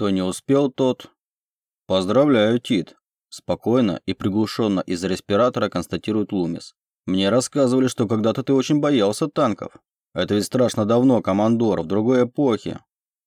Кто не успел, тот... Поздравляю, Тит. Спокойно и приглушенно из респиратора констатирует Лумис. Мне рассказывали, что когда-то ты очень боялся танков. Это ведь страшно давно, командор, в другой эпохе.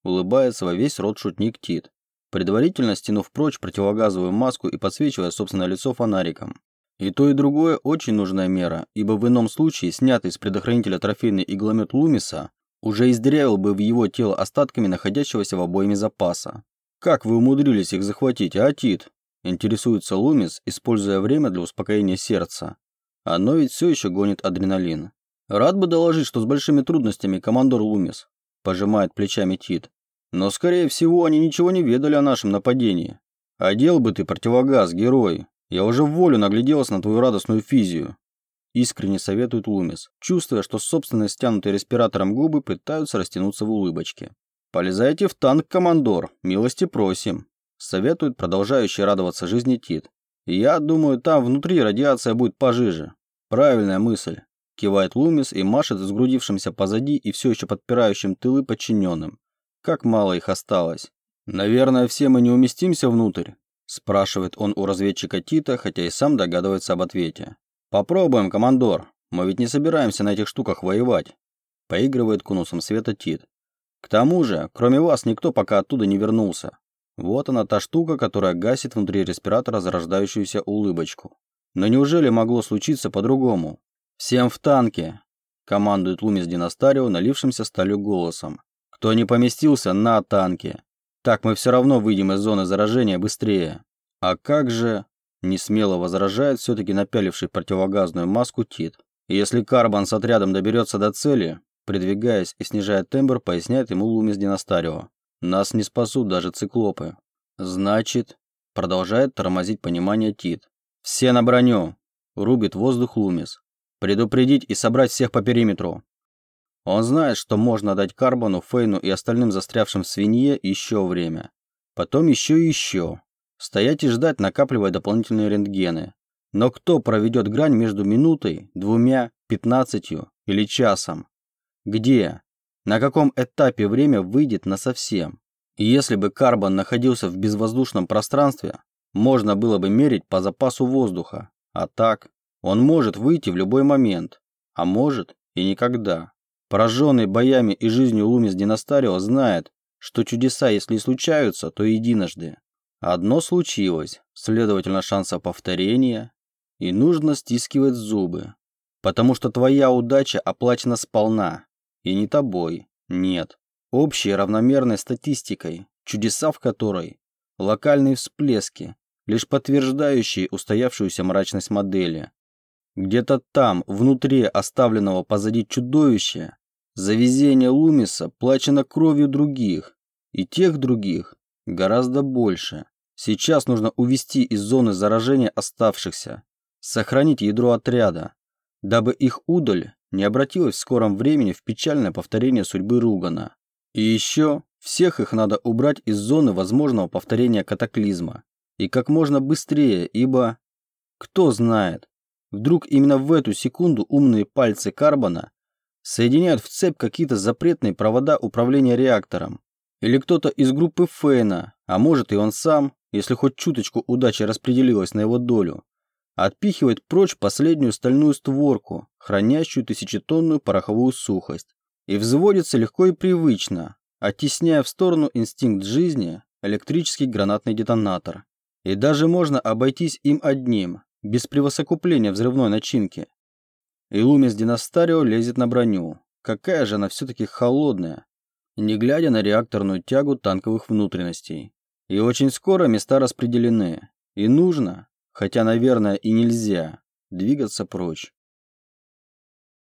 Улыбается во весь рот шутник Тит, предварительно стянув прочь противогазовую маску и подсвечивая собственное лицо фонариком. И то, и другое очень нужная мера, ибо в ином случае снятый с предохранителя трофейный игломет Лумиса уже издырявил бы в его тело остатками находящегося в обойме запаса. «Как вы умудрились их захватить, а, Тит?» Интересуется Лумис, используя время для успокоения сердца. Оно ведь все еще гонит адреналин. Рад бы доложить, что с большими трудностями, командор Лумис. Пожимает плечами Тит. Но, скорее всего, они ничего не ведали о нашем нападении. Одел бы ты противогаз, герой. Я уже в волю нагляделся на твою радостную физию. Искренне советует Лумис, чувствуя, что собственные стянутые респиратором губы пытаются растянуться в улыбочке. «Полезайте в танк, командор, милости просим», советует продолжающий радоваться жизни Тит. «Я думаю, там внутри радиация будет пожиже». «Правильная мысль», кивает Лумис и машет сгрудившимся позади и все еще подпирающим тылы подчиненным. Как мало их осталось. «Наверное, все мы не уместимся внутрь?» спрашивает он у разведчика Тита, хотя и сам догадывается об ответе. «Попробуем, командор. Мы ведь не собираемся на этих штуках воевать», – поигрывает конусом света Тит. «К тому же, кроме вас, никто пока оттуда не вернулся. Вот она та штука, которая гасит внутри респиратора зарождающуюся улыбочку. Но неужели могло случиться по-другому? «Всем в танке!» – командует Лумис Династарио налившимся сталью голосом. «Кто не поместился, на танке. Так мы все равно выйдем из зоны заражения быстрее. А как же...» Не смело возражает все-таки напяливший противогазную маску Тит. Если Карбан с отрядом доберется до цели, придвигаясь и снижая тембр, поясняет ему Лумис Династарио. Нас не спасут даже циклопы. Значит, продолжает тормозить понимание Тит. Все на броню. Рубит воздух Лумис. Предупредить и собрать всех по периметру. Он знает, что можно дать Карбону, Фейну и остальным застрявшим в свинье еще время. Потом еще и еще. Стоять и ждать, накапливая дополнительные рентгены. Но кто проведет грань между минутой, двумя, пятнадцатью или часом? Где? На каком этапе время выйдет на совсем? Если бы карбон находился в безвоздушном пространстве, можно было бы мерить по запасу воздуха. А так, он может выйти в любой момент, а может и никогда. Пораженный боями и жизнью Лумис Династарио знает, что чудеса, если и случаются, то единожды. Одно случилось, следовательно, шанса повторения, и нужно стискивать зубы, потому что твоя удача оплачена сполна, и не тобой, нет, общей равномерной статистикой, чудеса в которой – локальные всплески, лишь подтверждающие устоявшуюся мрачность модели. Где-то там, внутри оставленного позади чудовища, за везение Лумиса плачено кровью других, и тех других гораздо больше. Сейчас нужно увести из зоны заражения оставшихся, сохранить ядро отряда, дабы их удаль не обратилась в скором времени в печальное повторение судьбы Ругана. И еще всех их надо убрать из зоны возможного повторения катаклизма. И как можно быстрее, ибо... Кто знает, вдруг именно в эту секунду умные пальцы Карбона соединяют в цепь какие-то запретные провода управления реактором. Или кто-то из группы Фейна, а может и он сам, если хоть чуточку удачи распределилась на его долю, отпихивает прочь последнюю стальную створку, хранящую тысячетонную пороховую сухость, и взводится легко и привычно, оттесняя в сторону инстинкт жизни электрический гранатный детонатор. И даже можно обойтись им одним, без превосокупления взрывной начинки. И Лумис Династарио лезет на броню. Какая же она все-таки холодная, не глядя на реакторную тягу танковых внутренностей. И очень скоро места распределены. И нужно, хотя, наверное, и нельзя, двигаться прочь.